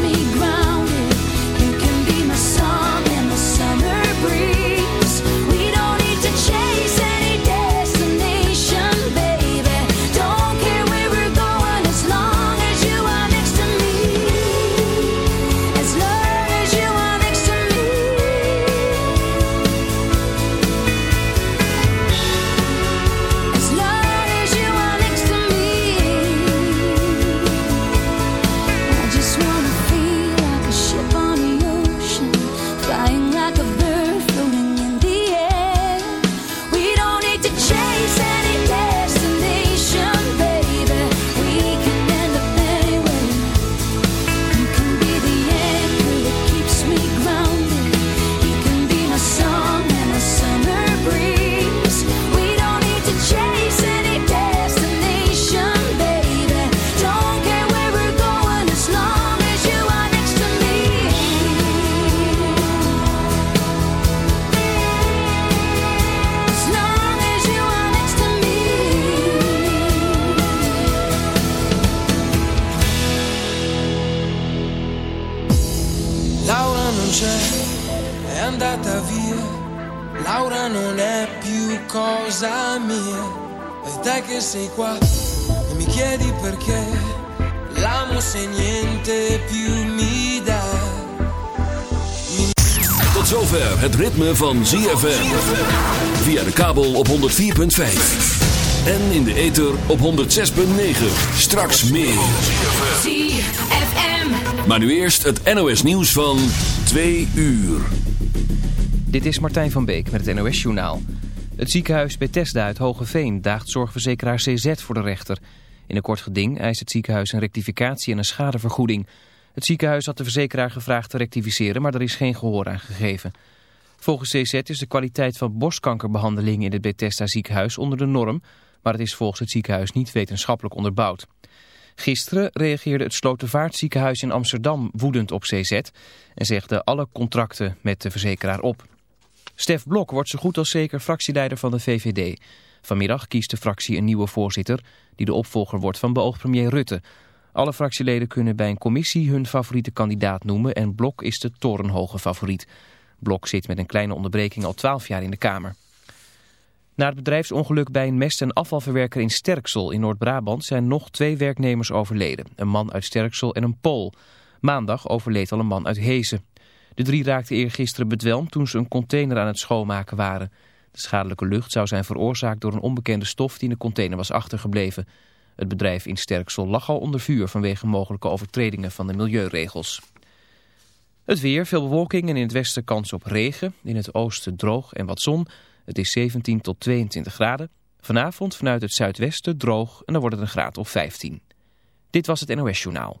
me van ZFM. Via de kabel op 104.5. En in de ether op 106.9. Straks meer. ZFM. Maar nu eerst het NOS nieuws van 2 uur. Dit is Martijn van Beek met het NOS Journaal. Het ziekenhuis Bethesda uit Hogeveen daagt zorgverzekeraar CZ voor de rechter. In een kort geding eist het ziekenhuis een rectificatie en een schadevergoeding. Het ziekenhuis had de verzekeraar gevraagd te rectificeren, maar er is geen gehoor aan gegeven. Volgens CZ is de kwaliteit van borstkankerbehandeling in het Bethesda ziekenhuis onder de norm, maar het is volgens het ziekenhuis niet wetenschappelijk onderbouwd. Gisteren reageerde het Slotervaartziekenhuis in Amsterdam woedend op CZ en zegde alle contracten met de verzekeraar op. Stef Blok wordt zo goed als zeker fractieleider van de VVD. Vanmiddag kiest de fractie een nieuwe voorzitter die de opvolger wordt van beoogd premier Rutte. Alle fractieleden kunnen bij een commissie hun favoriete kandidaat noemen en Blok is de torenhoge favoriet. Blok zit met een kleine onderbreking al twaalf jaar in de Kamer. Na het bedrijfsongeluk bij een mest- en afvalverwerker in Sterksel in Noord-Brabant zijn nog twee werknemers overleden. Een man uit Sterksel en een Pool. Maandag overleed al een man uit Hezen. De drie raakten eergisteren bedwelmd toen ze een container aan het schoonmaken waren. De schadelijke lucht zou zijn veroorzaakt door een onbekende stof die in de container was achtergebleven. Het bedrijf in Sterksel lag al onder vuur vanwege mogelijke overtredingen van de milieuregels. Het weer, veel bewolking en in het westen kans op regen. In het oosten droog en wat zon. Het is 17 tot 22 graden. Vanavond vanuit het zuidwesten droog en dan wordt het een graad of 15. Dit was het NOS Journaal.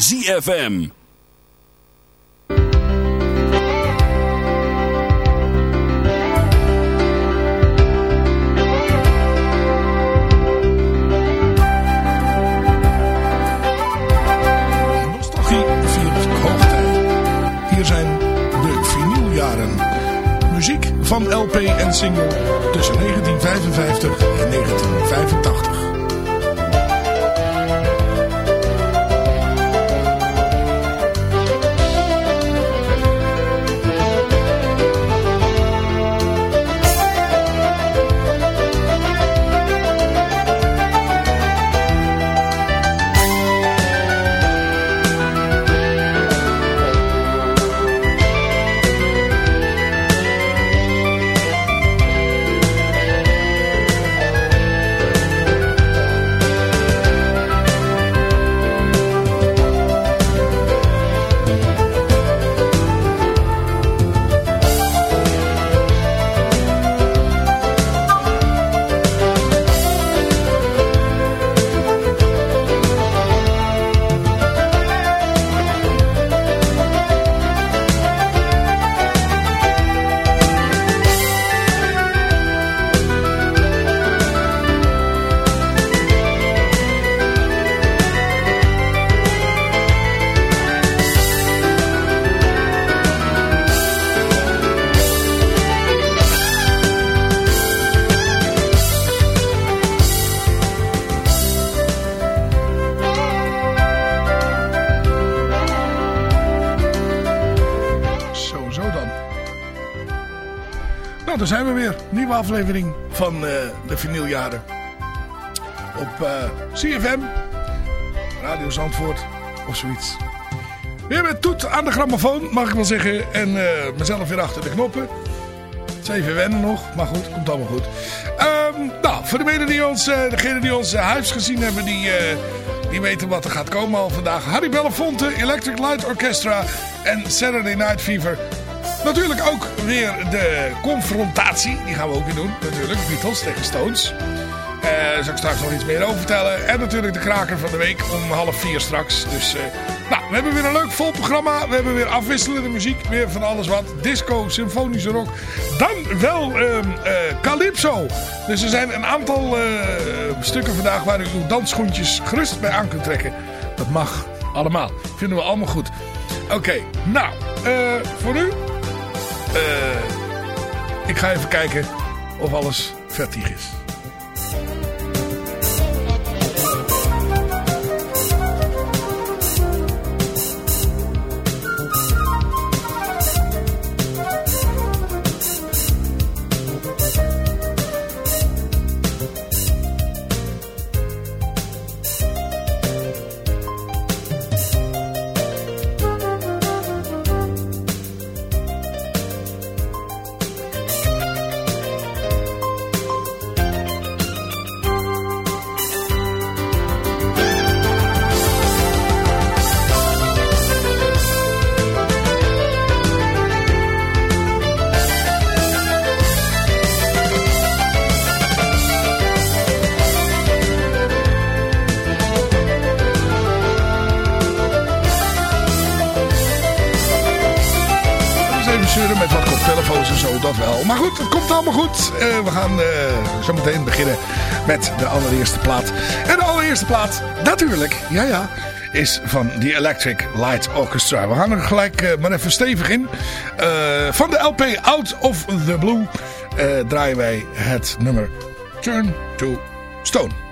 ZFM. Nostalgie viert hoogtij. Hier zijn de vinyljaren. Muziek van LP en single tussen 1955 en 1985. Aflevering van uh, de vinyljaren. Op uh, CFM, Radio Zandvoort of zoiets. Weer met Toet aan de grammofoon, mag ik wel zeggen. En uh, mezelf weer achter de knoppen. Het even wennen nog, maar goed, komt allemaal goed. Um, nou, voor degenen die ons, degene die ons huis gezien hebben, die, die weten wat er gaat komen al vandaag. Harry Belafonte, Electric Light Orchestra en Saturday Night Fever Natuurlijk ook weer de confrontatie. Die gaan we ook weer doen. Natuurlijk, Beatles tegen Stones. Daar uh, zal ik straks nog iets meer over vertellen. En natuurlijk de kraker van de week om half vier straks. Dus uh, nou, we hebben weer een leuk vol programma. We hebben weer afwisselende muziek. Weer van alles wat. Disco, symfonische rock. Dan wel uh, Calypso. Dus er zijn een aantal eh, stukken vandaag waar u uw dansschoentjes gerust bij aan kunt trekken. Dat mag allemaal. Vinden we allemaal goed. Oké, nou, voor u ik ga even kijken of alles vertig is. We gaan uh, zo meteen beginnen met de allereerste plaat. En de allereerste plaat, natuurlijk, ja ja, is van The Electric Light Orchestra. We gaan er gelijk uh, maar even stevig in. van de LP Out of the Blue draaien wij het nummer Turn to Stone.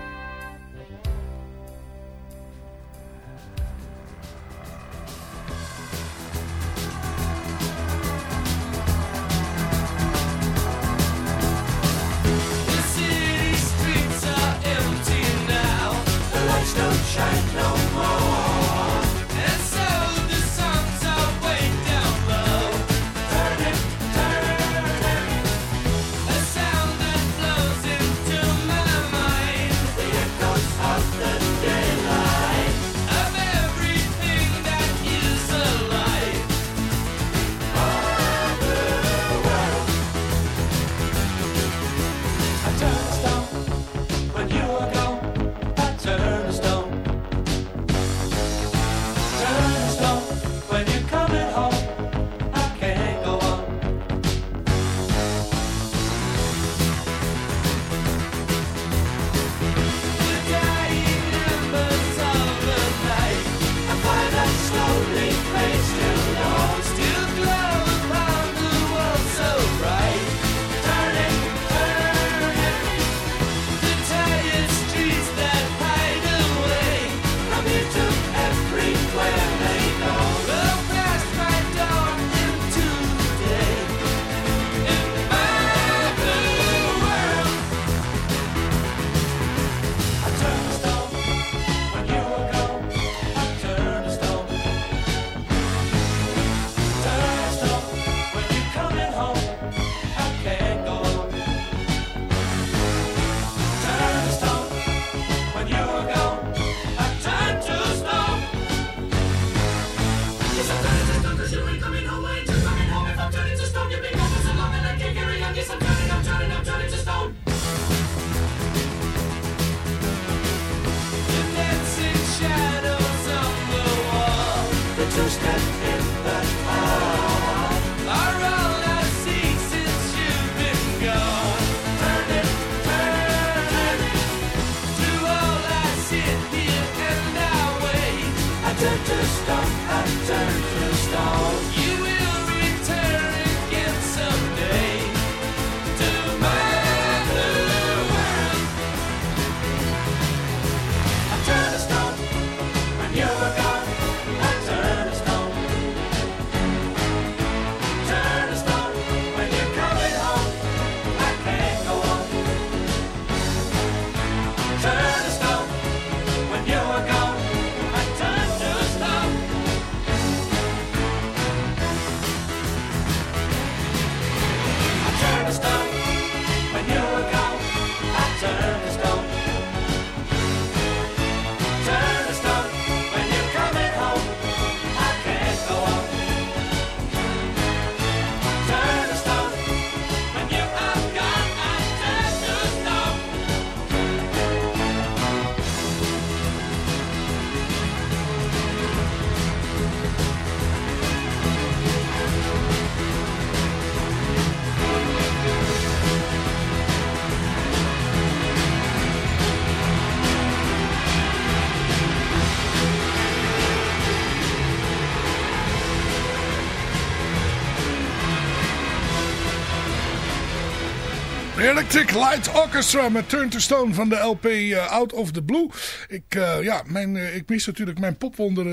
Electric Light Orchestra met Turn to Stone van de LP uh, Out of the Blue. Ik, uh, ja, mijn, uh, ik mis natuurlijk mijn popwonder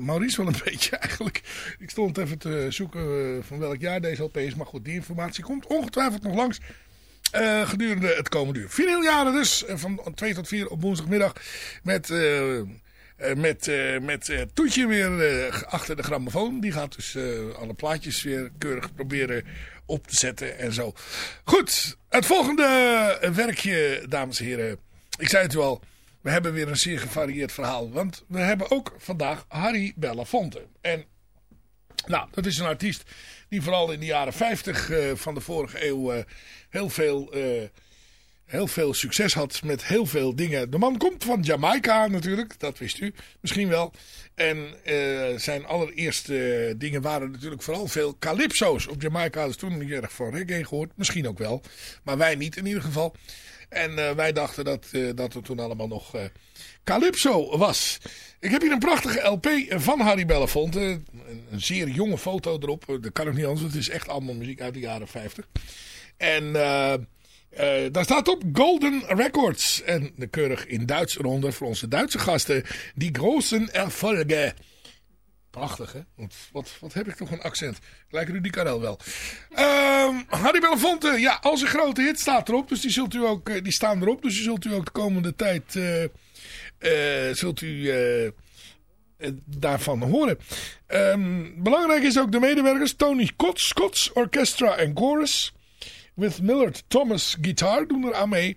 Maurice wel een beetje eigenlijk. Ik stond even te zoeken van welk jaar deze LP is. Maar goed, die informatie komt ongetwijfeld nog langs. gedurende het komende uur. Vinyljaren dus, van 2 tot 4 op woensdagmiddag. Met... met, uh, met uh, Toetje weer achter de grammofoon. Die gaat dus alle plaatjes weer keurig proberen op te zetten en zo. Goed, het volgende werkje, dames en heren. Ik zei het u al, we hebben weer een zeer gevarieerd verhaal. Want we hebben ook vandaag Harry Belafonte. En nou, dat is een artiest die vooral in de jaren 50 uh, van de vorige eeuw uh, heel veel... Uh, heel veel succes had met heel veel dingen. De man komt van Jamaica natuurlijk, dat wist u misschien wel. En uh, zijn allereerste dingen waren natuurlijk vooral veel calypso's. Op Jamaica hadden ze toen niet erg van reggae gehoord. Misschien ook wel, maar wij niet in ieder geval. En uh, wij dachten dat, uh, dat het toen allemaal nog calypso was. Ik heb hier een prachtige LP van Harry Belafonte. Een, zeer jonge foto erop. Dat kan ook niet anders, het is echt allemaal muziek uit de jaren 50. En... Uh, daar staat op Golden Records. En de keurig in Duits eronder voor onze Duitse gasten. Die großen Erfolge. Prachtig, hè? Wat, wat, wat heb ik toch een accent. Lijkt die Karel wel. Uh, Harry Belafonte, ja, als een grote hit staat erop. Dus die, zult u ook, eh, die staan erop. Dus die zult u ook de komende tijd... Uh, zult u daarvan horen. Um, belangrijk is ook de medewerkers. Tony Kotz, Kotz Orchestra en Chorus with Millard Thomas Guitar doen er aan mee.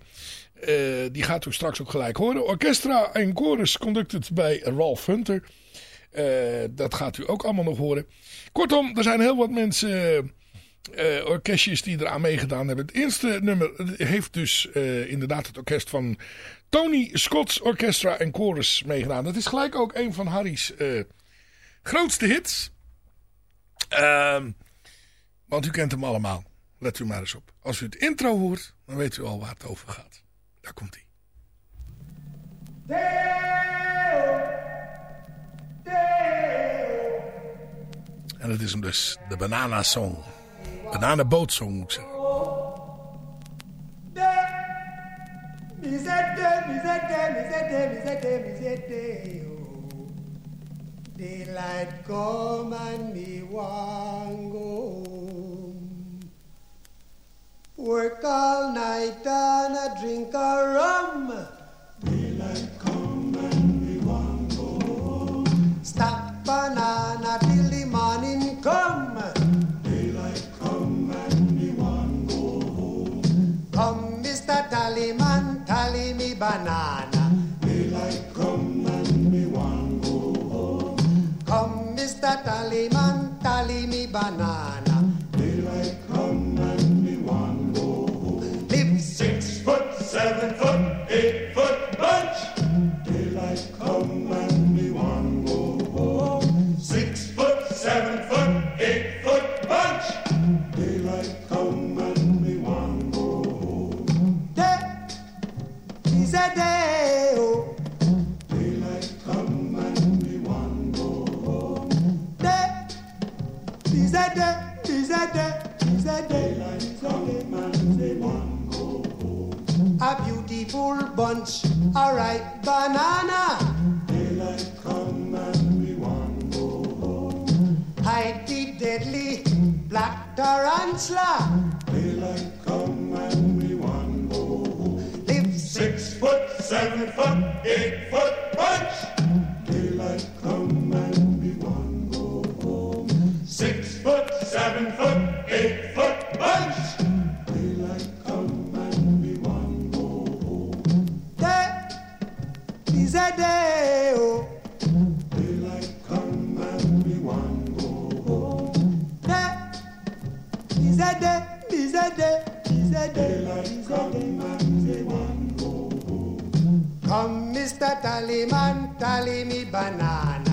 Uh, die gaat u straks ook gelijk horen. Orchestra en chorus conducted bij Ralph Hunter. Uh, dat gaat u ook allemaal nog horen. Kortom, er zijn heel wat mensen... Uh, orkestjes die eraan meegedaan hebben. Het eerste nummer heeft dus inderdaad het orkest van Tony Scott's Orchestra en Chorus meegedaan. Dat is gelijk ook een van Harry's grootste hits. Ehm, want u kent hem allemaal. Let u maar eens op. Als u het intro hoort, dan weet u al waar het over gaat. Daar komt hij. En dat is hem dus, de Banana Song. Banana Song moet ik zeggen. Daylight come and me go Work all night and a drink a rum. Daylight come and we want go home. Stack banana till the morning come. Daylight come and we want go home. Come, Mr. Tallyman, tally me banana. Daylight come and we want go home. Come, Mr. Tallyman, tally me banana. Beautiful bunch, a ripe banana. Daylight come and we want go home. Hide the deadly black tarantula. Is a day. Oh. Daylight come and we go home. Day a day. A day. A day. Daylight come and we go home. Come, Mr. Tallyman, tally me banana.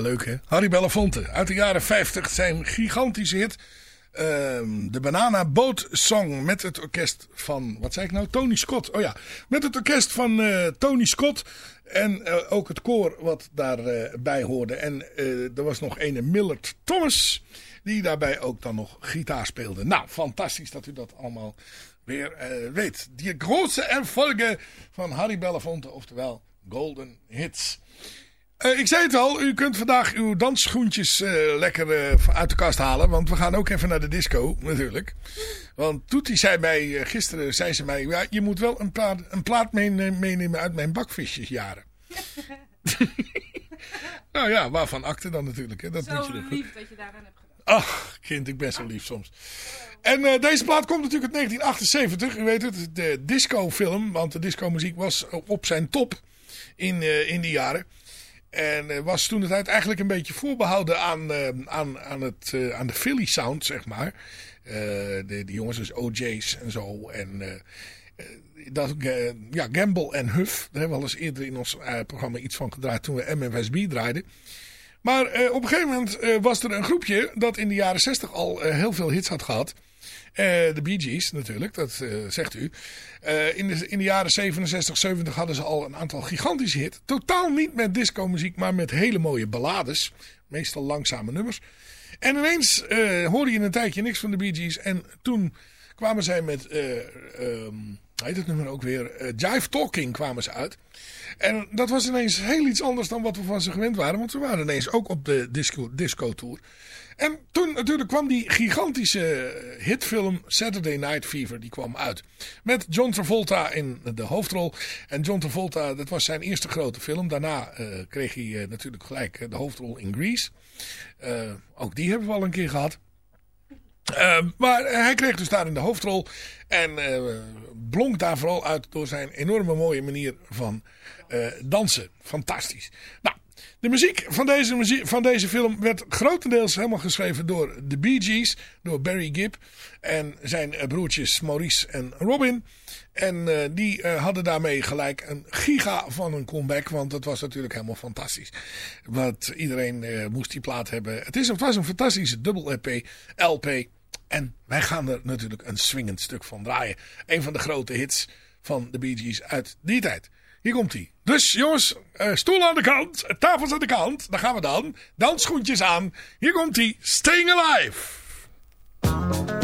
Leuk hè. Harry Belafonte uit de jaren 50. Zijn gigantische hit. ehm, de Banana Boat Song met het orkest van, wat zei ik nou? Tony Scott. Oh ja, met het orkest van eh, Tony Scott. En eh, ook het koor wat daarbij bij hoorde. En eh, er was nog ene Millard Thomas. Die daarbij ook dan nog gitaar speelde. Nou, fantastisch dat u dat allemaal weer eh, weet. Die grote erfolgen van Harry Belafonte. Oftewel Golden Hits. Eh, ik zei het al, u kunt vandaag uw dansschoentjes eh, lekker eh, uit de kast halen. Want we gaan ook even naar de disco, natuurlijk. Want Toetie zei mij, gisteren zei ze mij... Ja, je moet wel een plaat, een plaat meene- meenemen uit mijn bakvisjesjaren. nou ja, waarvan akte dan natuurlijk. Hè? Dat moet je Zo goed- lief dat je daaraan hebt gedaan. Ach, kind, ik ben zo lief soms. En deze plaat komt natuurlijk uit 1978. U weet het, de discofilm. Want de discomuziek was op zijn top in, in die jaren. En eh, was toen de tijd eigenlijk een beetje voorbehouden aan, eh, aan, aan, het, eh, aan de Philly sound, zeg maar. De, die jongens dus OJ's en zo. En dat, ja, Gamble en Huff. Daar hebben we al eens eerder in ons programma iets van gedraaid toen we MFSB draaiden. Maar op een gegeven moment was er een groepje dat in de jaren 60 al heel veel hits had gehad. Eh, de Bee Gees natuurlijk, dat eh, zegt u. Eh, in, de, in de jaren 67, 70 hadden ze al een aantal gigantische hits. Totaal niet met disco-muziek, maar met hele mooie ballades. Meestal langzame nummers. En ineens hoorde je een tijdje niks van de Bee Gees. En toen kwamen zij met, eh ehm, heet het nummer ook weer? Jive Talking kwamen ze uit. En dat was ineens heel iets anders dan wat we van ze gewend waren. Want ze waren ineens ook op de disco, disco tour. En toen natuurlijk kwam die gigantische hitfilm Saturday Night Fever. Die kwam uit. Met John Travolta in de hoofdrol. En John Travolta, dat was zijn eerste grote film. Daarna eh, kreeg hij eh, natuurlijk gelijk eh, de hoofdrol in Grease. Ook die hebben we al een keer gehad. Eh, maar hij kreeg dus daar in de hoofdrol. En blonk daar vooral uit door zijn enorme mooie manier van dansen. Fantastisch. Nou, de muziek van deze, muziek van deze film werd grotendeels helemaal geschreven door de Bee Gees. Door Barry Gibb en zijn eh, broertjes Maurice en Robin. En eh, die eh, hadden daarmee gelijk een giga van een comeback. Want dat was natuurlijk helemaal fantastisch. Want iedereen moest die plaat hebben. Het, is, het was een fantastische dubbel EP, LP. En wij gaan er natuurlijk een swingend stuk van draaien. Een van de grote hits van de Bee Gees uit die tijd. Hier komt hij. Dus jongens, eh, stoel aan de kant, tafels aan de kant. Daar gaan we dan. Dansschoentjes aan. Hier komt hij. Staying Alive.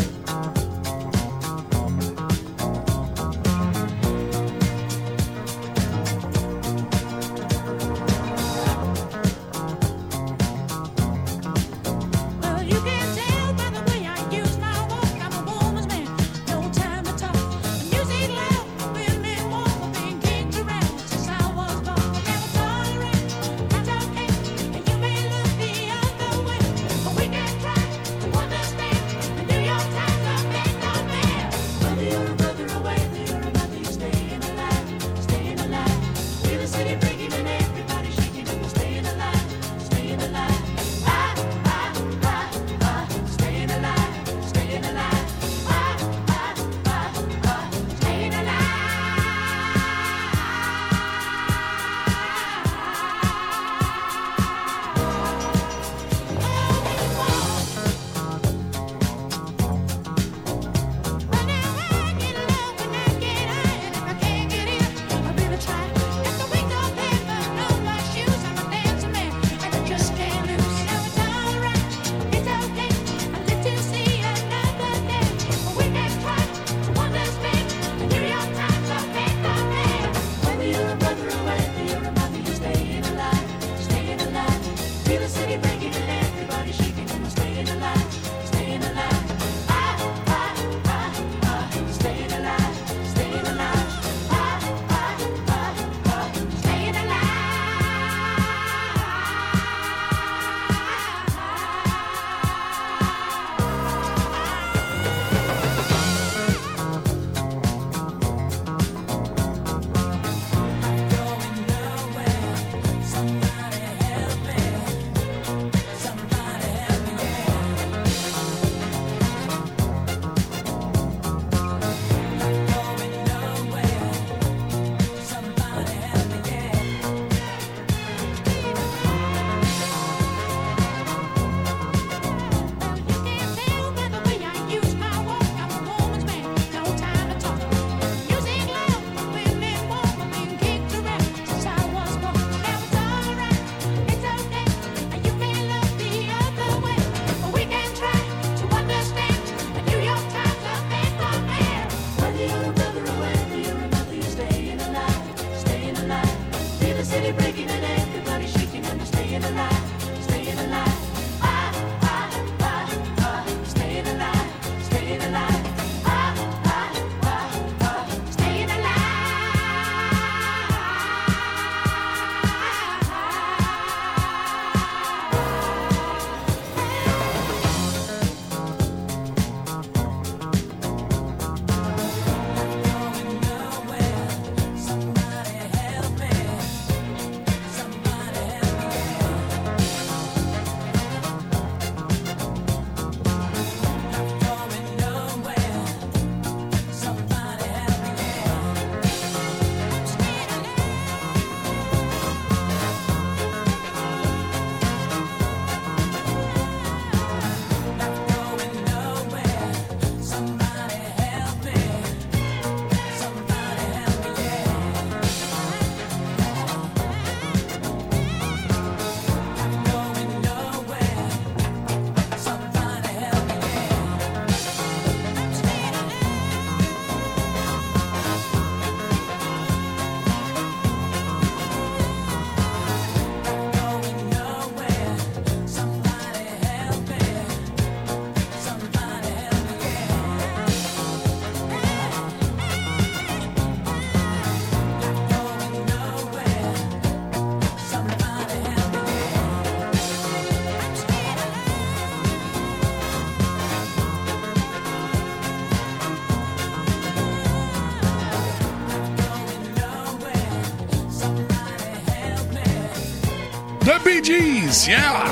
Ja.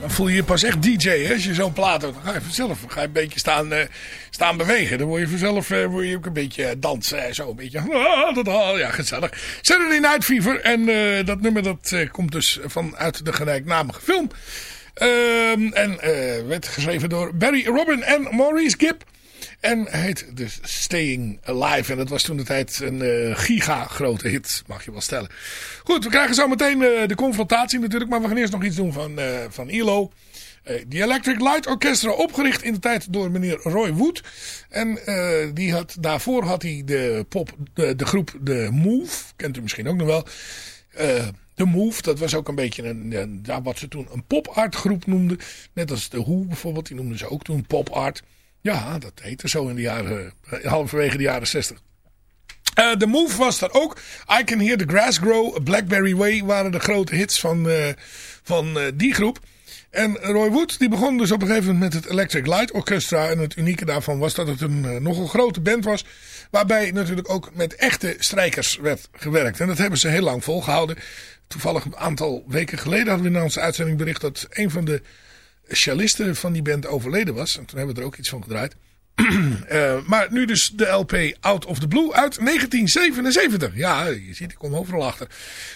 Dan voel je je pas echt DJ hè, als je zo'n plaat. Dan ga je vanzelf ga je een beetje staan, eh, staan bewegen. Dan word je vanzelf uh, word je ook een beetje dansen. Zo een beetje. Ja, gezellig. Saturday Night Fever. En dat nummer dat komt dus vanuit de gelijknamige film. Ehm, en werd geschreven door Barry Robin en Maurice Gibb. En heet dus Staying Alive. En dat was toen de tijd een uh, giga grote hit, mag je wel stellen. Goed, we krijgen zo meteen uh, de confrontatie natuurlijk. Maar we gaan eerst nog iets doen van, uh, van ILO. De Electric Light Orchestra, opgericht in de tijd door meneer Roy Wood. En die had, daarvoor had hij de, pop, de, groep The Move. Kent u misschien ook nog wel. The Move, dat was ook een beetje een, een, wat ze toen een pop-art groep noemden. Net als The Who bijvoorbeeld, die noemden ze ook toen pop-art. Ja, dat heette zo in de jaren, halverwege de jaren 60. Uh, The Move was er ook. I Can Hear the Grass Grow, Blackberry Way waren de grote hits van, uh, van die groep. En Roy Wood die begon dus op een gegeven moment met het Electric Light Orchestra. En het unieke daarvan was dat het een nogal grote band was. Waarbij natuurlijk ook met echte strijkers werd gewerkt. En dat hebben ze heel lang volgehouden. Toevallig een aantal weken geleden hadden we in onze uitzending bericht dat een van de celliste van die band overleden was. En toen hebben we er ook iets van gedraaid. uh, maar nu dus de LP Out of the Blue uit 1977. Ja, je ziet, ik kom overal achter.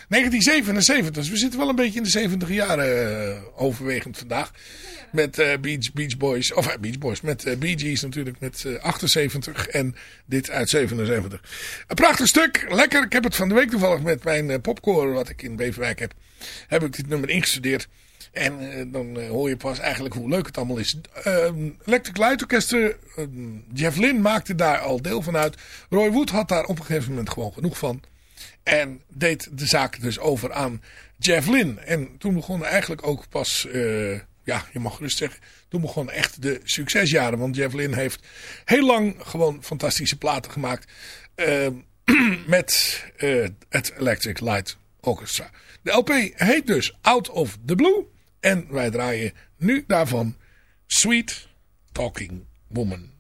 1977, dus we zitten wel een beetje in de 70 jaren uh, overwegend vandaag. Met uh, Beach, Beach Boys, of Beach Boys, met Bee Gees natuurlijk met 78 en dit uit 77. Een prachtig stuk, lekker. Ik heb het van de week toevallig met mijn popcorn wat ik in Beverwijk heb, heb ik dit nummer ingestudeerd. En uh, dan uh, hoor je pas eigenlijk hoe leuk het allemaal is. Uh, Electric Light Orchestra, Jeff Lynne maakte daar al deel van uit. Roy Wood had daar op een gegeven moment gewoon genoeg van. En deed de zaak dus over aan Jeff Lynne. En toen begon eigenlijk ook pas, ja je mag gerust zeggen, toen begon echt de succesjaren. Want Jeff Lynne heeft heel lang gewoon fantastische platen gemaakt. met het Electric Light Orchestra. De LP heet dus Out of the Blue. En wij draaien nu daarvan Sweet Talking Woman.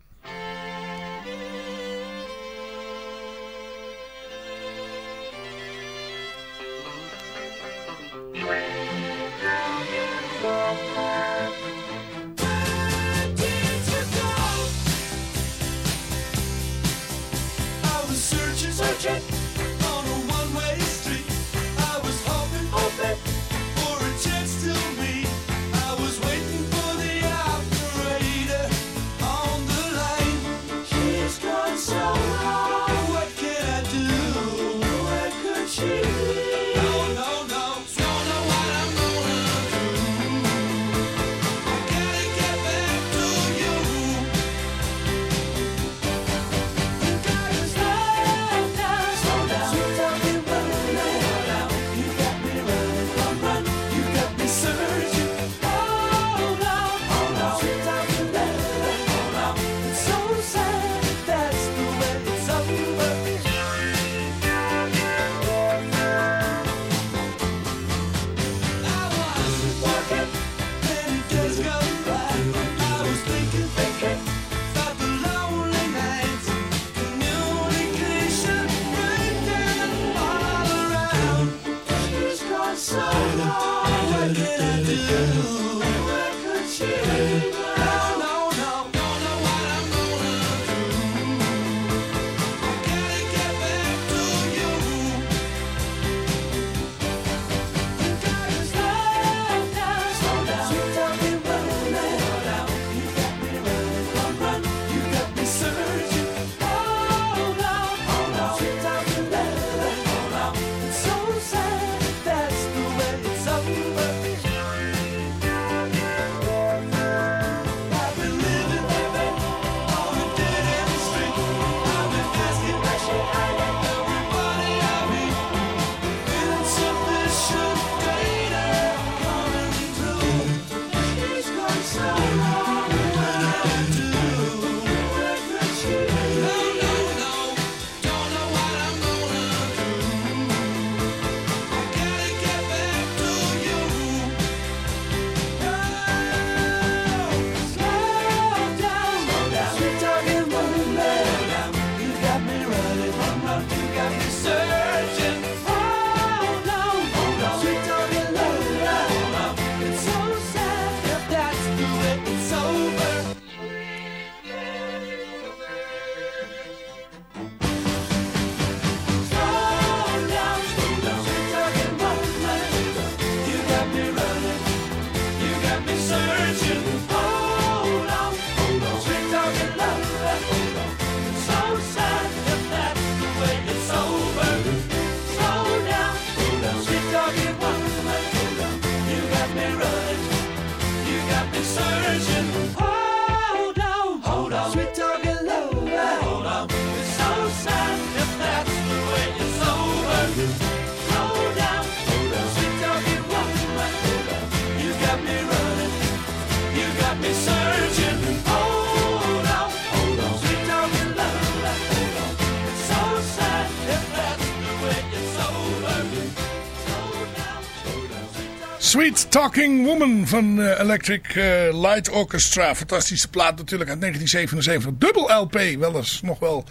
Talking Woman van eh, Electric eh, Light Orchestra. Fantastische plaat natuurlijk uit 1977. Dubbel LP, wel eens nog wel.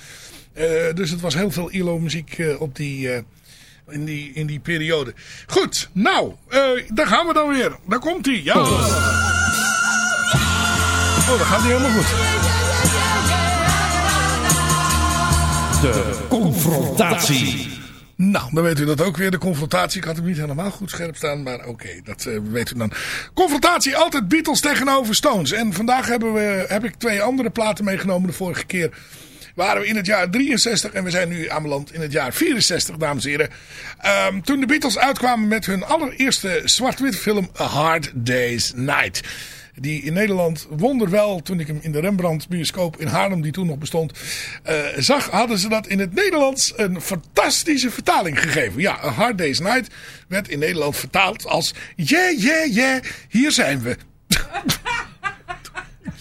Eh, dus het was heel veel ILO muziek eh, op die, in, die, in die periode. Goed, nou, daar gaan we dan weer. Daar komt hij. Ja. Oh, dat gaat hij helemaal goed. De confrontatie. Nou, dan weet u dat ook weer, de confrontatie. Ik had hem niet helemaal goed scherp staan, maar oké, dat eh, weet u dan. Confrontatie, altijd Beatles tegenover Stones. En vandaag hebben we, heb ik twee andere platen meegenomen. De vorige keer waren we in het jaar 63 en we zijn nu aanbeland in het jaar 64, dames en heren. Ehm, toen de Beatles uitkwamen met hun allereerste zwart-wit film A Hard Day's Night. Die in Nederland wonderwel, toen ik hem in de Rembrandt bioscoop in Haarlem, die toen nog bestond, eh, zag, hadden ze dat in het Nederlands een fantastische vertaling gegeven. Ja, A Hard Day's Night werd in Nederland vertaald als Yeah, yeah, yeah, hier zijn we.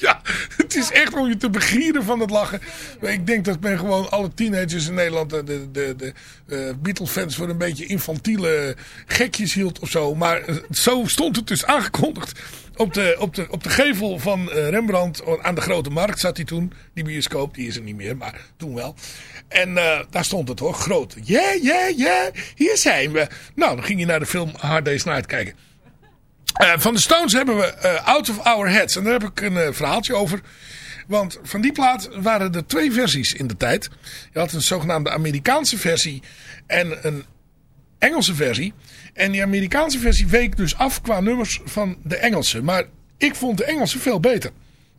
Ja, het is echt om je te begieren van het lachen. Ik denk dat men gewoon alle teenagers in Nederland, de, de, de, uh, Beatle-fans, voor een beetje infantiele gekjes hield of zo. Maar uh, zo stond het dus aangekondigd. Op de, op de, op de gevel van uh, Rembrandt aan de Grote Markt zat hij toen. Die bioscoop, die is er niet meer, maar toen wel. En daar stond het hoor, groot. Yeah, yeah, yeah, hier zijn we. Nou, dan ging je naar de film Hard Day's Night kijken. Uh, van de Stones hebben we uh, Out of Our Heads. En daar heb ik een uh, verhaaltje over. Want van die plaat waren er twee versies in de tijd. Je had een zogenaamde Amerikaanse versie en een Engelse versie. En die Amerikaanse versie week dus af qua nummers van de Engelse. Maar ik vond de Engelse veel beter.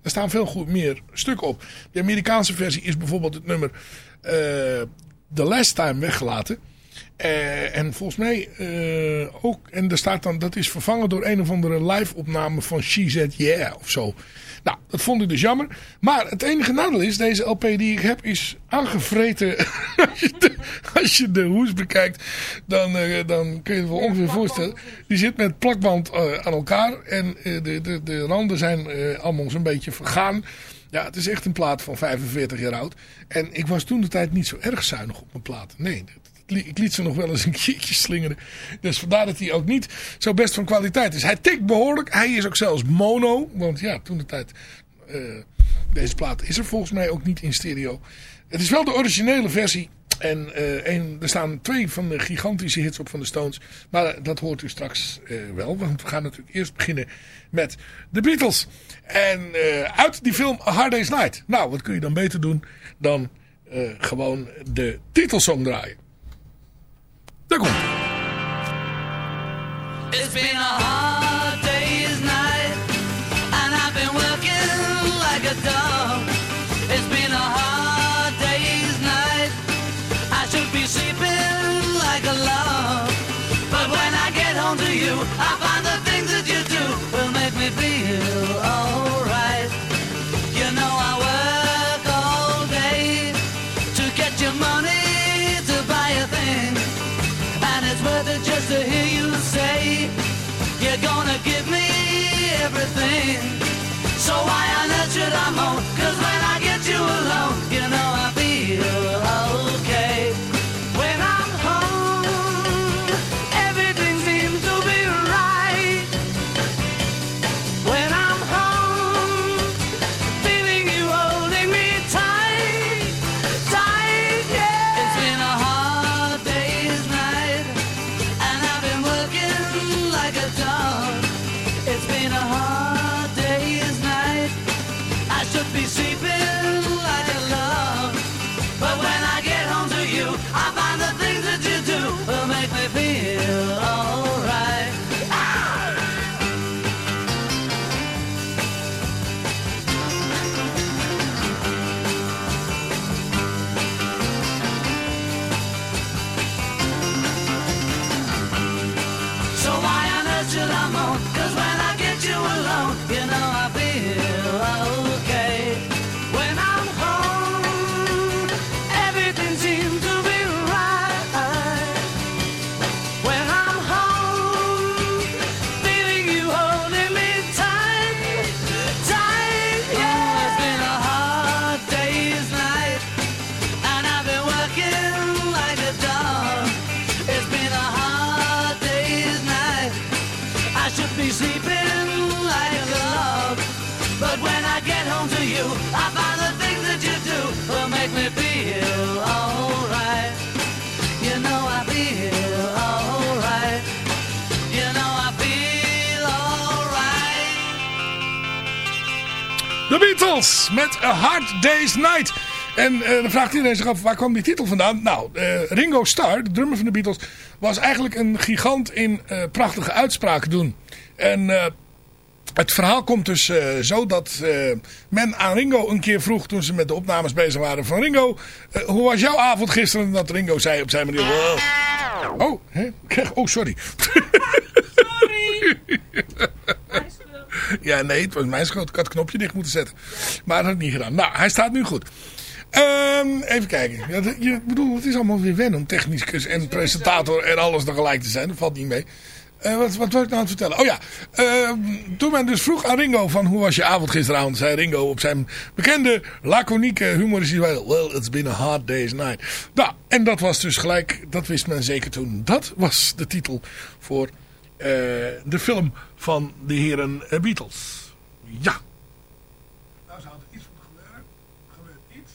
Er staan veel goed meer stukken op. De Amerikaanse versie is bijvoorbeeld het nummer The Last Time weggelaten. Uh, en volgens mij uh, ook, en er staat dan, dat is vervangen door een of andere live opname van She Yeah of zo. Nou, dat vond ik dus jammer. Maar het enige nadeel is, deze LP die ik heb is aangevreten. als, je de, hoes bekijkt, dan, uh, dan kun je het wel ongeveer voorstellen. Die zit met plakband aan elkaar en de, de, de randen zijn allemaal zo'n beetje vergaan. Ja, het is echt een plaat van 45 jaar oud. En ik was toen de tijd niet zo erg zuinig op mijn plaat. Nee, ik liet ze nog wel eens een keertje slingeren. Dus vandaar dat hij ook niet zo best van kwaliteit is. Hij tikt behoorlijk. Hij is ook zelfs mono. Want ja, toen de tijd... Uh, deze plaat is er volgens mij ook niet in stereo. Het is wel de originele versie. En een, er staan twee van de gigantische hits op van de Stones. Maar dat hoort u straks wel. Want we gaan natuurlijk eerst beginnen met de Beatles. En uit die film Hard Day's Night. Nou, wat kun je dan beter doen dan gewoon de titelsong draaien. Daar komt It's been a hard Met A Hard Day's Night. En eh, dan vraagt iedereen zich af, waar kwam die titel vandaan? Nou, eh, Ringo Starr, de drummer van de Beatles, was eigenlijk een gigant in eh, prachtige uitspraken doen. En het verhaal komt dus zo dat men aan Ringo een keer vroeg toen ze met de opnames bezig waren van Ringo. hoe was jouw avond gisteren? En dat Ringo zei op zijn manier... Oh, krijg- oh, sorry. Ja, nee, het was mijn schuld. Ik had het knopje dicht moeten zetten. Maar dat had ik niet gedaan. Nou, hij staat nu goed. Ehm, even kijken. Ja, je, bedoel, het is allemaal weer wennen om technicus en presentator en alles tegelijk te zijn. Dat valt niet mee. Eh, wat, wat wil ik nou aan het vertellen? Oh ja, ehm, toen men dus vroeg aan Ringo van hoe was je avond gisteravond, zei Ringo op zijn bekende, laconieke, humoristische wijze. Well, it's been a hard day's night. Nou, en dat was dus gelijk, dat wist men zeker toen. Dat was de titel voor eh, de film van de heren eh, Beatles. Ja. Nou zou er iets moeten gebeuren. Gebeurt iets.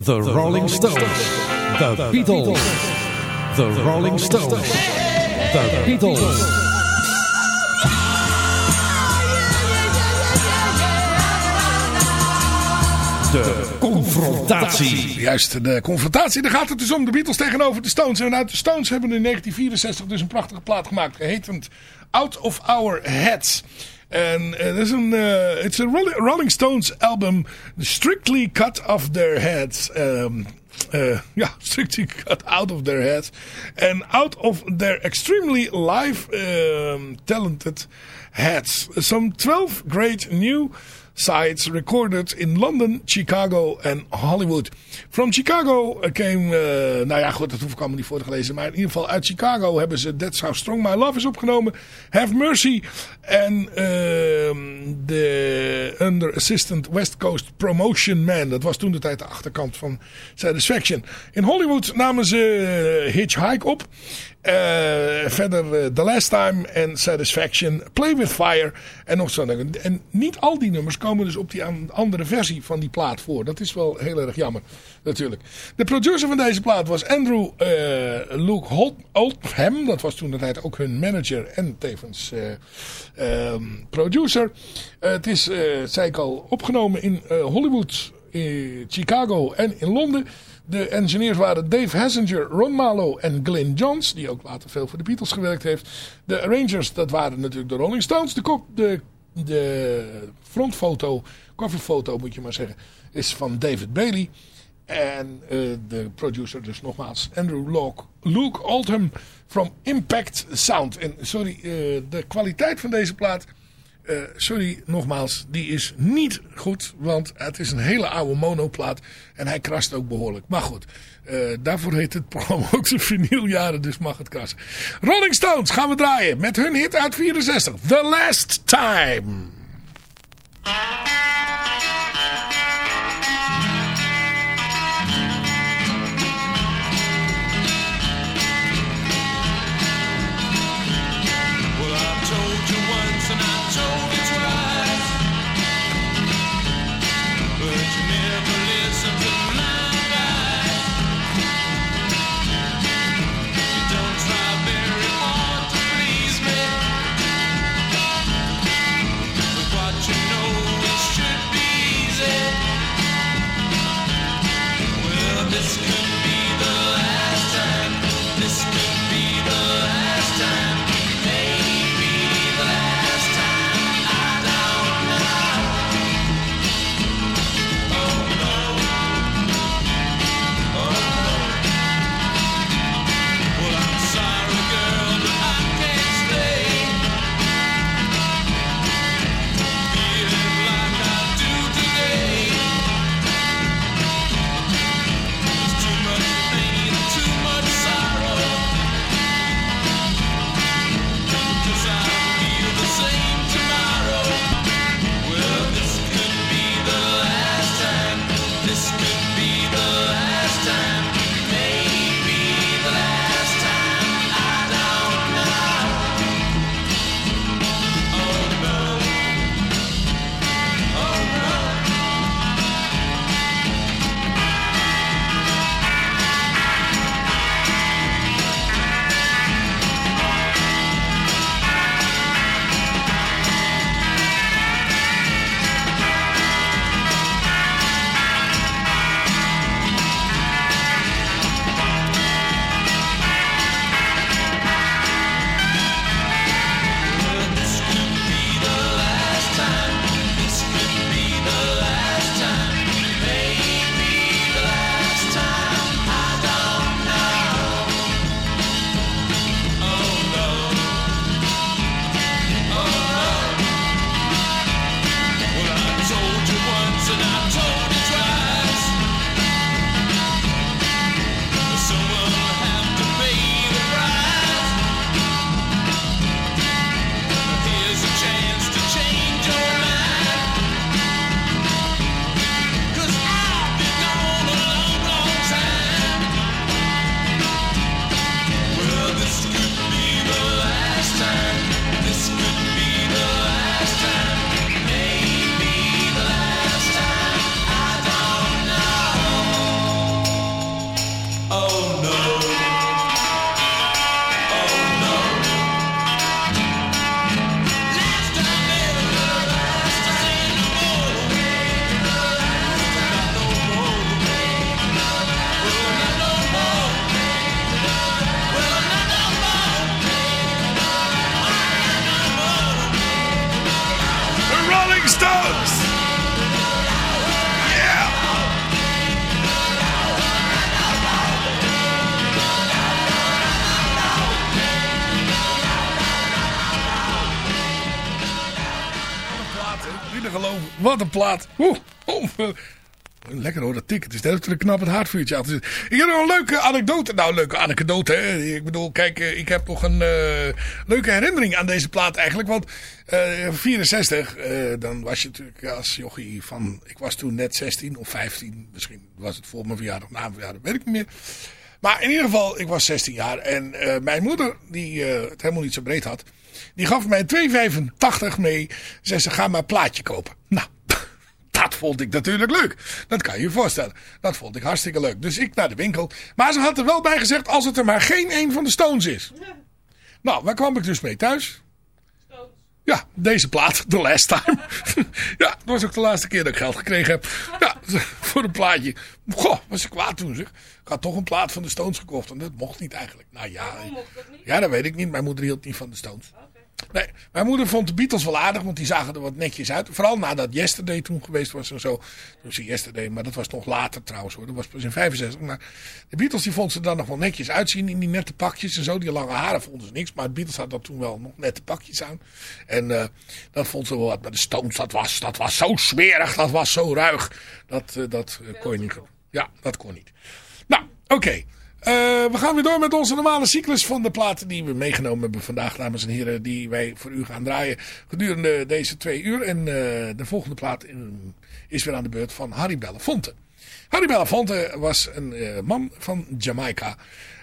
The Rolling Stones. The Beatles. The Rolling Stones. The Beatles. De confrontatie. Juist, de confrontatie. Daar gaat het dus om. De Beatles tegenover de Stones. En uit de Stones hebben in 1964 dus een prachtige plaat gemaakt. Gehetend Out of Our Heads. En het is een eh, it's a Rolling, Stones album strictly cut off their heads. Um, uh, ja, strictly cut out of their heads. And out of their extremely live um, talented heads. Some 12 great new sites recorded in London, Chicago en Hollywood. From Chicago came, uh, nou ja goed, dat hoef ik allemaal niet voor te lezen. Maar in ieder geval uit Chicago hebben ze That's How Strong My Love is opgenomen. Have Mercy en uh, de Under Assistant West Coast Promotion Man. Dat was toen de tijd de achterkant van Satisfaction. In Hollywood namen ze uh, Hitchhike op. Uh, verder uh, The Last Time en Satisfaction, Play With Fire en nog. En niet al die nummers komen dus op die andere versie van die plaat voor. Dat is wel heel erg jammer natuurlijk. De producer van deze plaat was Andrew uh, Luke Holt Oldham. Dat was toen de tijd ook hun manager en tevens um, producer. het is, zei ik al, opgenomen in Hollywood, in Chicago en in Londen. De engineers waren Dave Hassinger, Ron Malo en Glyn Johns. Die ook later veel voor de Beatles gewerkt heeft. De arrangers, dat waren natuurlijk de Rolling Stones. De, kop, de, de frontfoto, coverfoto moet je maar zeggen, is van David Bailey. En uh, de producer dus nogmaals Andrew Luke, Luke Oldham from Impact Sound. En sorry, uh, de kwaliteit van deze plaat... Uh, sorry, nogmaals, die is niet goed, want het is een hele oude monoplaat en hij krast ook behoorlijk. Maar goed, uh, daarvoor heet het programma ook de vinyljaren, dus mag het krassen. Rolling Stones gaan we draaien met hun hit uit 64, The Last Time. Wat een plaat. Oeh, Lekker hoor, dat tikken. Het is net knap het zitten. Ik heb nog een leuke anekdote. Nou, leuke anekdote. Hè? Ik bedoel, kijk, eh, ik heb nog een eh, leuke herinnering aan deze plaat eigenlijk. Want eh 64, eh, dan was je natuurlijk als jochie van... Ik was toen net 16 of 15. Misschien was het voor mijn verjaardag, na mijn verjaardag, weet ik niet meer. Maar in ieder geval, ik was 16 jaar. En mijn moeder, die het helemaal niet zo breed had... Die gaf mij 2,85 mee. Zei ze, ga maar een plaatje kopen. Nou, dat vond ik natuurlijk leuk. Dat kan je je voorstellen. Dat vond ik hartstikke leuk. Dus ik naar de winkel. Maar ze had er wel bij gezegd als het er maar geen een van de Stones is. Nou, waar kwam ik dus mee thuis? Ja, deze plaat, The Last Time. ja, dat was ook de laatste keer dat ik geld gekregen heb. Ja, voor een plaatje. Goh, was ik kwaad toen zeg. Ik had toch een plaat van de Stones gekocht. En dat mocht niet eigenlijk. Nou ja, ja dat weet ik niet. Mijn moeder hield niet van de Stones. Nee, mijn moeder vond de Beatles wel aardig, want die zagen er wat netjes uit. Vooral nadat Yesterday toen geweest was en zo. Toen ze Yesterday, maar dat was nog later trouwens hoor. Dat was pas in 65. Maar de Beatles die vond ze dan nog wel netjes uitzien in die nette pakjes en zo. Die lange haren vonden ze niks. Maar de Beatles hadden dat toen wel nog nette pakjes aan. En uh, dat vond ze wel wat. Maar de Stones, dat was, dat was zo smerig, dat was zo ruig. Dat, uh, dat uh, kon je niet. Ja, dat kon niet. Nou, oké. Okay. Uh, we gaan weer door met onze normale cyclus van de platen die we meegenomen hebben vandaag, dames en heren. Die wij voor u gaan draaien gedurende deze twee uur. En uh, de volgende plaat is weer aan de beurt van Harry Belafonte. Harry Belafonte was een uh, man van Jamaica.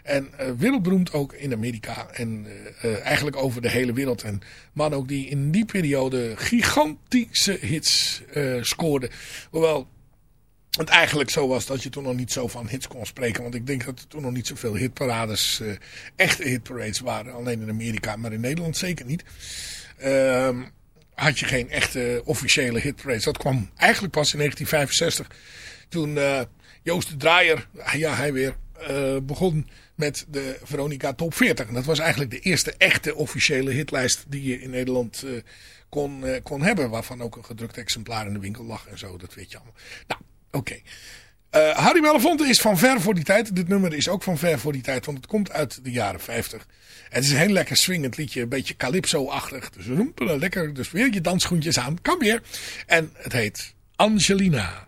En wereldberoemd ook in Amerika. En eigenlijk over de hele wereld. En man ook die in die periode gigantische hits scoorde. Hoewel het eigenlijk zo was dat je toen nog niet zo van hits kon spreken. Want ik denk dat er toen nog niet zoveel hitparades, uh, echte hitparades waren. Alleen in Amerika, maar in Nederland zeker niet. Uh, had je geen echte officiële hitparades. Dat kwam eigenlijk pas in 1965. Toen uh, Joost de Draaier, ja hij weer, uh, begon met de Veronica Top 40. En dat was eigenlijk de eerste echte officiële hitlijst die je in Nederland kon, kon hebben. Waarvan ook een gedrukt exemplaar in de winkel lag en zo. Dat weet je allemaal. Nou. Oké. Okay. Uh, Harry Belafonte is van ver voor die tijd. Dit nummer is ook van ver voor die tijd, want het komt uit de jaren 50. Het is een heel lekker swingend liedje, een beetje calypso-achtig. Dus lekker, dus weer je dansschoentjes aan. Kan weer. En het heet Angelina.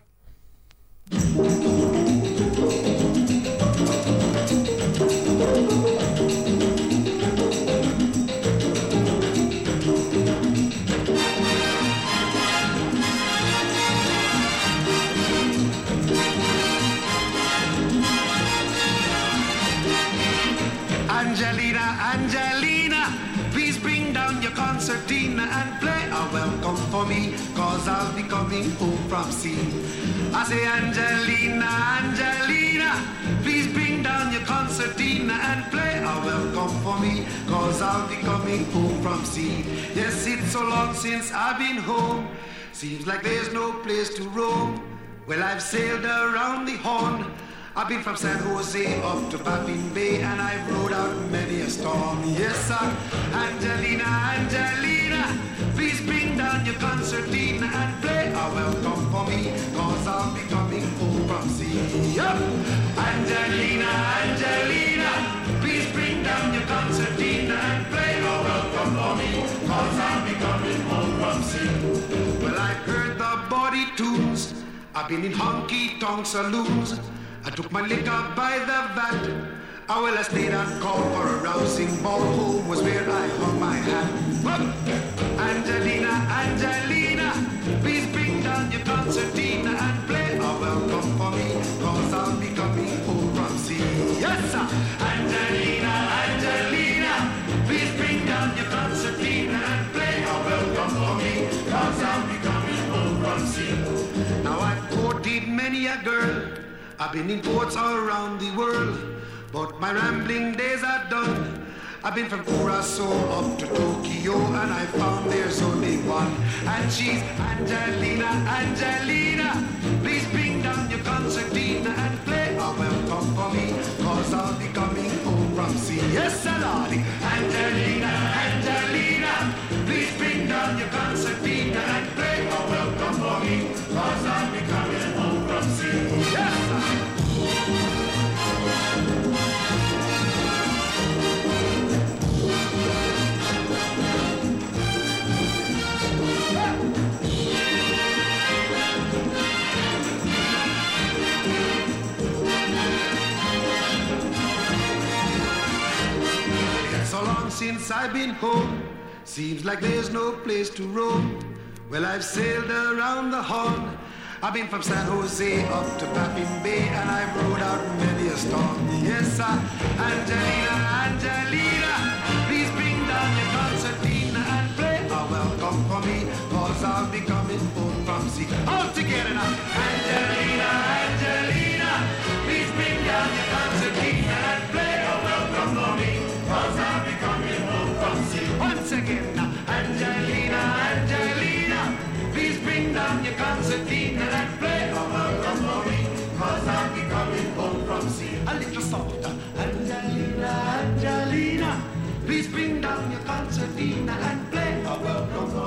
Sea. I say, Angelina, Angelina, please bring down your concertina and play a welcome for me, cause I'll be coming home from sea. Yes, it's so long since I've been home, seems like there's no place to roam. Well, I've sailed around the horn. I've been from San Jose up to Baffin Bay and I've rode out many a storm. Yes, sir. Angelina, Angelina, please bring down your concertina and play a welcome for me, cause I'll be coming home from sea. Yeah. Angelina, Angelina, please bring down your concertina and play a welcome for me, cause I'll be coming home from sea. Well, I've heard the body tunes. I've been in honky-tonk saloons. I took my liquor by the vat. I will I stayed at call for a rousing ball. Home was where I hung my hat. Whoop! Angelina, Angelina, please bring down your concertina and play a welcome for me, cause I'll be coming home from sea. Yes, sir! Angelina, Angelina, please bring down your concertina and play a welcome for me, cause I'll be coming home from sea. Now I've courted many a girl. I've been in ports all around the world, but my rambling days are done. I've been from Curacao up to Tokyo, and I found there's only one, and she's Angelina, Angelina. Please bring down your concertina and play a welcome for me, cause I'll be coming home from sea. Yes. Angelina, Angelina. I've been home. Seems like there's no place to roam. Well, I've sailed around the horn. I've been from San Jose up to Baffin Bay, and I've rode out many a storm. Yes, sir. Angelina, Angelina, please bring down your concertina and play a welcome for me, cause I'll be coming home from sea. All together now.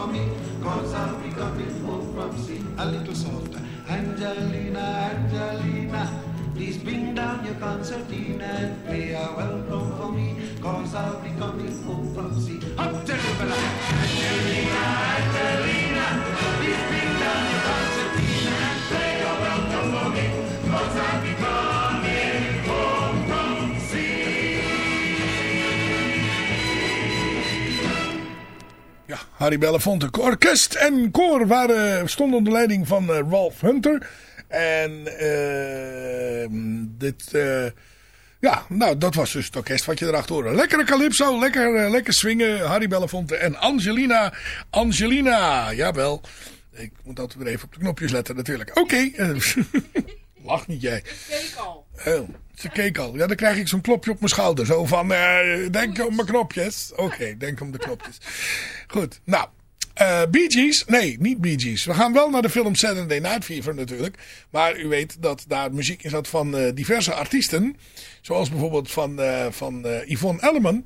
For cause I'll be coming home from sea. A little softer. Angelina, Angelina, please bring down your concertina and play a welcome for me, cause I'll be coming home from sea. Up. Angelina, Angelina, Harry Belafonte. Orkest en koor waren, stonden onder leiding van eh, Ralph Hunter. En eh, dit... eh, ja, nou, dat was dus het orkest wat je erachter hoorde. Lekkere calypso, lekker, lekker swingen. Harry Belafonte en Angelina. Angelina, jawel. Ik moet altijd weer even op de knopjes letten natuurlijk. Oké. Lach niet jij. Keek al. Oh, ze keek al. Ja, dan krijg ik zo'n klopje op mijn schouder. Zo van, eh, denk om mijn knopjes. Oké, denk om de knopjes. Goed, nou. eh Bee Gees? Nee, niet Bee Gees. We gaan wel naar de film Saturday Night Fever natuurlijk. Maar u weet dat daar muziek in zat van eh, diverse artiesten. Zoals bijvoorbeeld van, van Yvonne Elliman.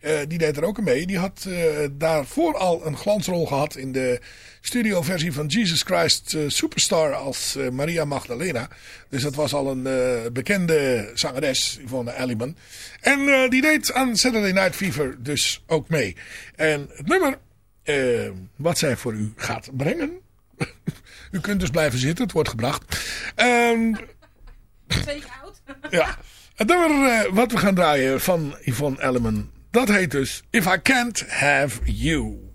Eh, die deed er ook aan mee. Die had eh, daarvoor al een glansrol gehad in de studioversie van Jesus Christ eh, Superstar als Maria Magdalena. Dus dat was al een bekende zangeres, Yvonne Elliman. En die deed aan Saturday Night Fever dus ook mee. En het nummer wat zij voor u gaat brengen... u kunt dus blijven zitten, het wordt gebracht. Twee oud. ja. Het nummer wat we gaan draaien van Yvonne Elliman, dat heet dus If I Can't Have You.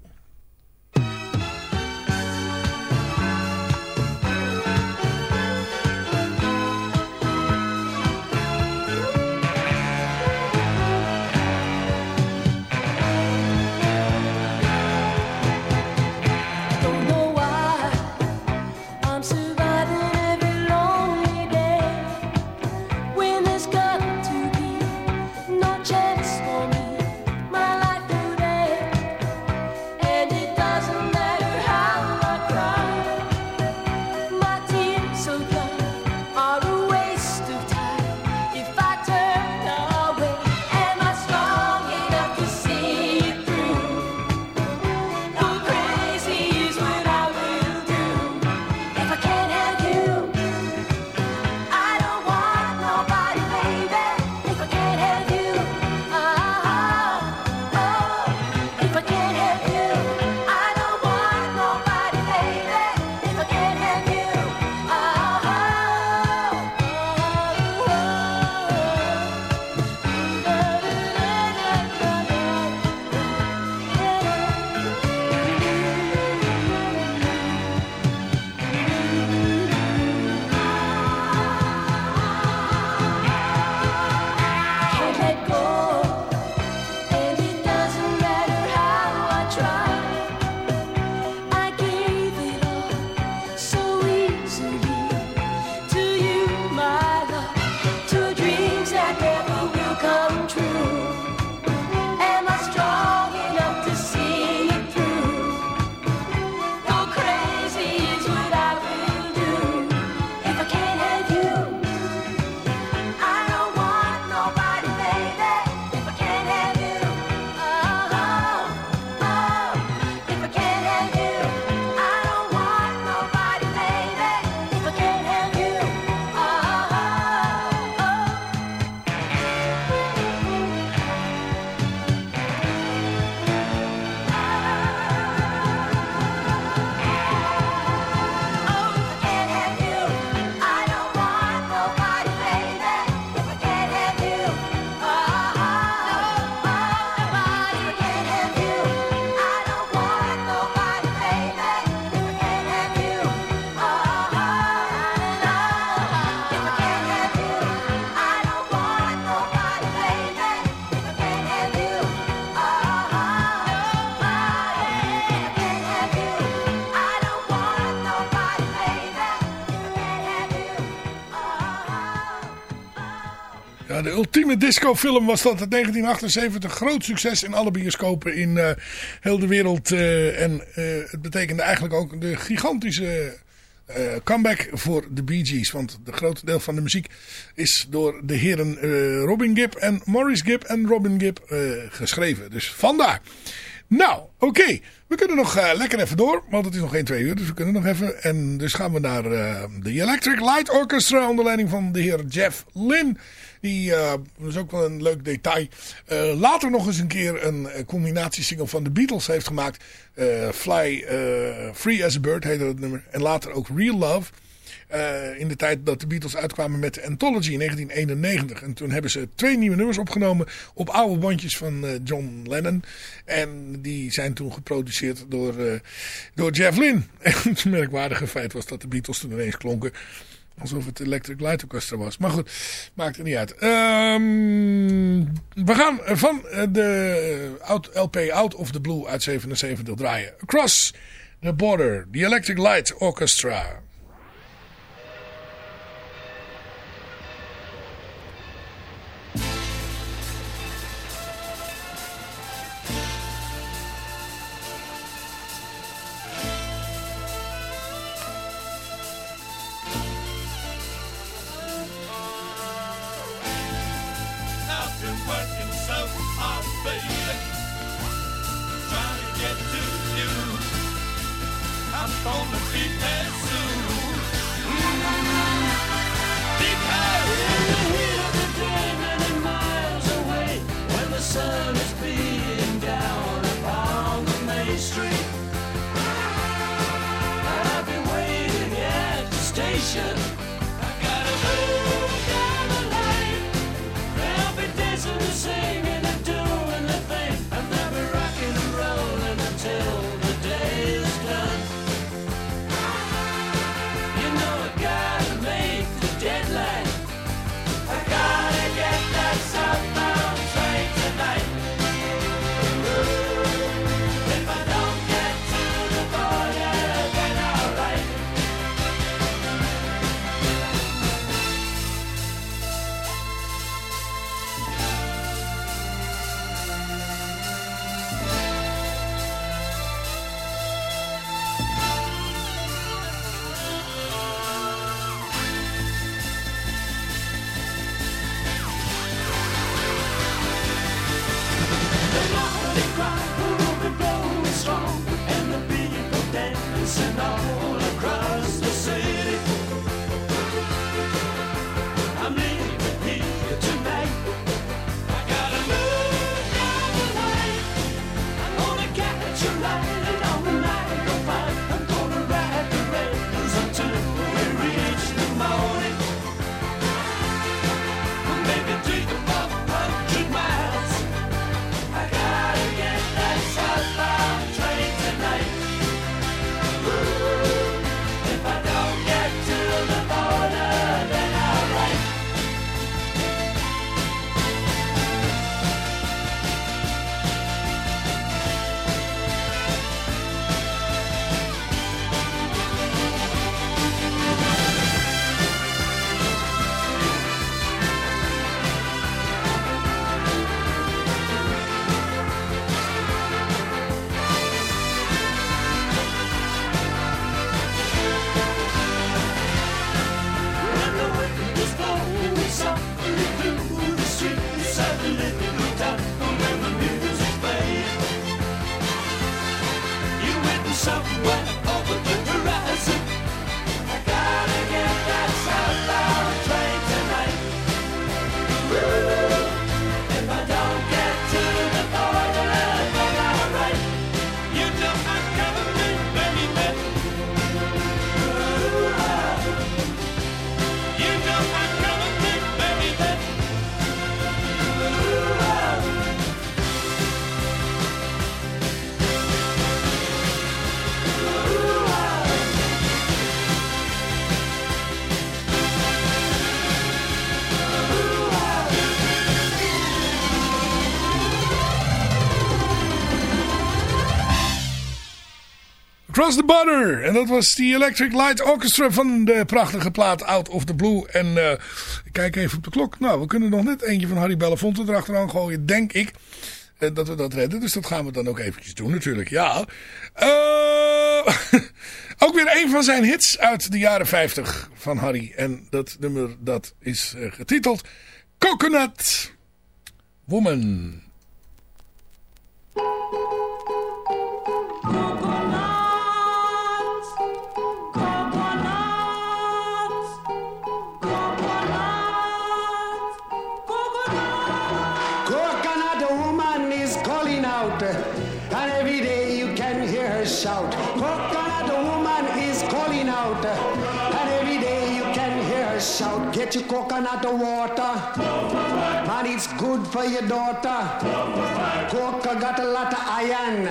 Ultieme discofilm was dat in 1978. Groot succes in alle bioscopen in eh, heel de wereld. eh, en eh, het betekende eigenlijk ook de gigantische comeback voor de Bee Gees. Want de grote deel van de muziek is door de heren Robin Gibb en Maurice Gibb en Robin Gibb geschreven. Dus vandaar. Nou, oké. We kunnen nog lekker even door, want het is nog geen twee uur, dus we kunnen nog even. En dus gaan we naar de Electric Light Orchestra onder leiding van de heer Jeff Lynne. Die, dat is ook wel een leuk detail, eh, later nog eens een keer een eh, combinatiesingle van de Beatles heeft gemaakt. Fly Free as a Bird heette het nummer. En later ook Real Love. In de tijd dat de Beatles uitkwamen met de Anthology in 1991. En toen hebben ze twee nieuwe nummers opgenomen op oude bandjes van John Lennon. En die zijn toen geproduceerd door, door Jeff Lynne. En het merkwaardige feit was dat de Beatles toen ineens klonken alsof het Electric Light Orchestra was. Maar goed, maakt er niet uit. Ehm, we gaan van eh, de LP Out of the Blue uit 77 draaien. Across the Border, the Electric Light Orchestra. Cross the Butter. En dat was die Electric Light Orchestra van de prachtige plaat Out of the Blue. En eh, ik kijk even op de klok. Nou, we kunnen nog net eentje van Harry Belafonte erachteraan gooien, denk ik. eh, dat we dat redden. Dus dat gaan we dan ook eventjes doen natuurlijk. Ja. Eh, ook weer een van zijn hits uit de jaren 50 van Harry. En dat nummer dat is getiteld Coconut Woman. Shout. Get your coconut water, man, it's good for your daughter. Coca got a lot of iron,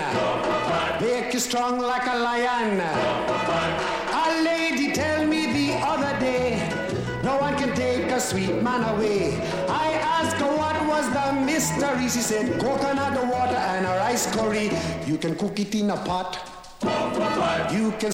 make you strong like a lion. A lady tell me the other day, no one can take a sweet man away. I asked her what was the mystery. She said coconut water and a rice curry. You can cook it in a pot. You can